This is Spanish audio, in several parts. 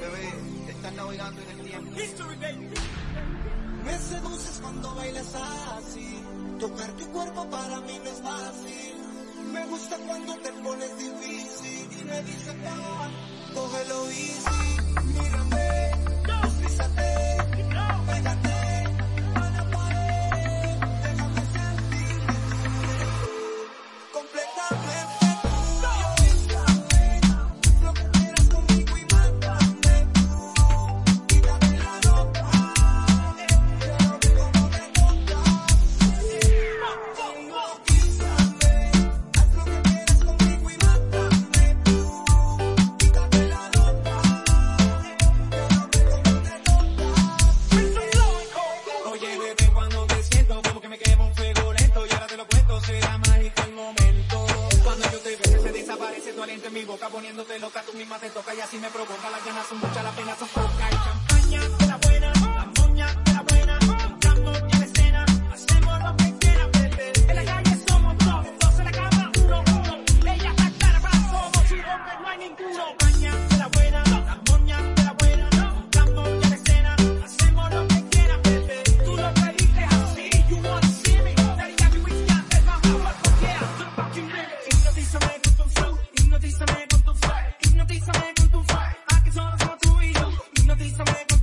Bebé, estás navegando en el tiempo. Me seduces cuando bailas así. Tocar tu cuerpo para mí no es fácil. Me gusta cuando te pones difícil y me dices, no, cógelo easy. ese aliento en mi boca poniéndote loca, tú misma te toca y así me provoca. Las ganas son muchas, las penas son pocas. Y campaña, la buena.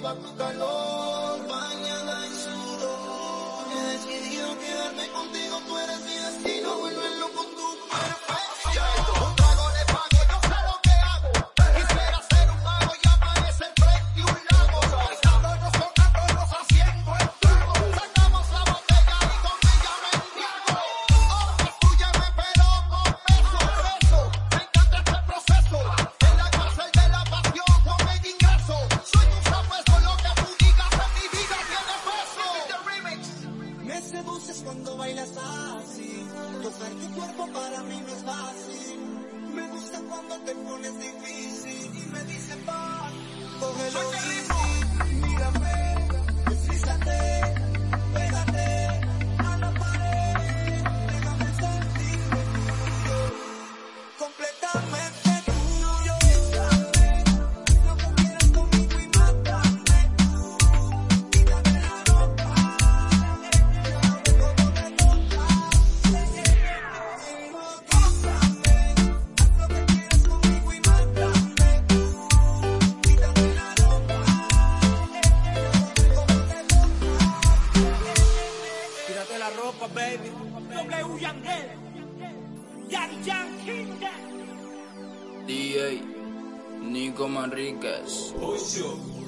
activa con calor. seduces cuando bailas así. Tocar tu cuerpo para mí no es fácil. Me gusta cuando te pones de baby. W Yandel. Yan Yan DA. Nico Manríquez. Ocho.